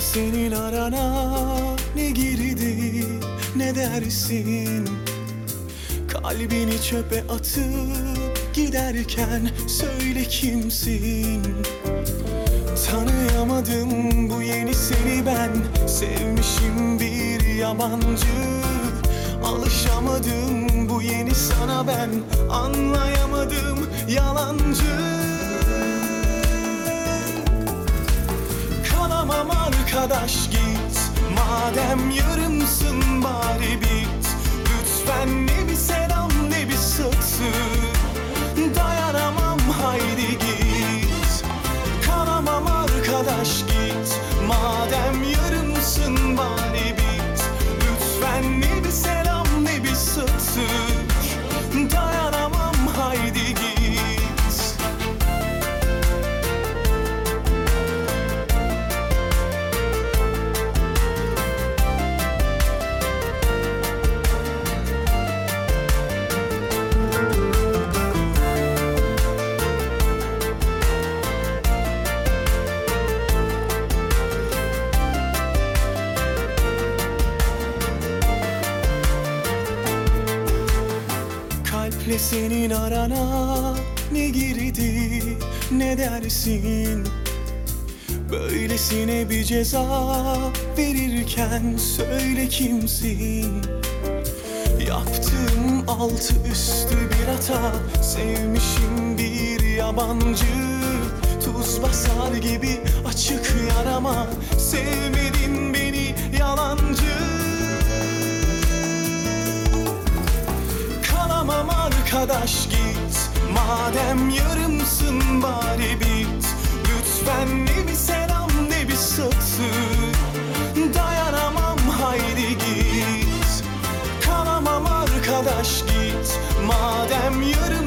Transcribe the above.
senin arana ne girdi ne dersin? Kalbini çöpe atıp giderken söyle kimsin? Tanıyamadım bu yeni seni ben. Sevmişim bir yabancı. Alışamadım bu yeni sana ben. Anlayamadım yalancı arkadaş git. Madem yarımsın bari bit. Lütfen ne bir selam ne bir satır Dayanamam haydi git. Kalamam arkadaş git. Madem yarımsın bari bit. Lütfen ne bir selam Kalple senin arana ne girdi ne dersin? Böylesine bir ceza verirken söyle kimsin? Yaptığım altı üstü bir hata Sevmişim bir yabancı. Tuz basar gibi açık yarama Sevmedin arkadaş git. Madem yarımsın bari bit. Lütfen ne bir selam ne bir satı. Dayanamam haydi git. Kalamam arkadaş git. Madem yarım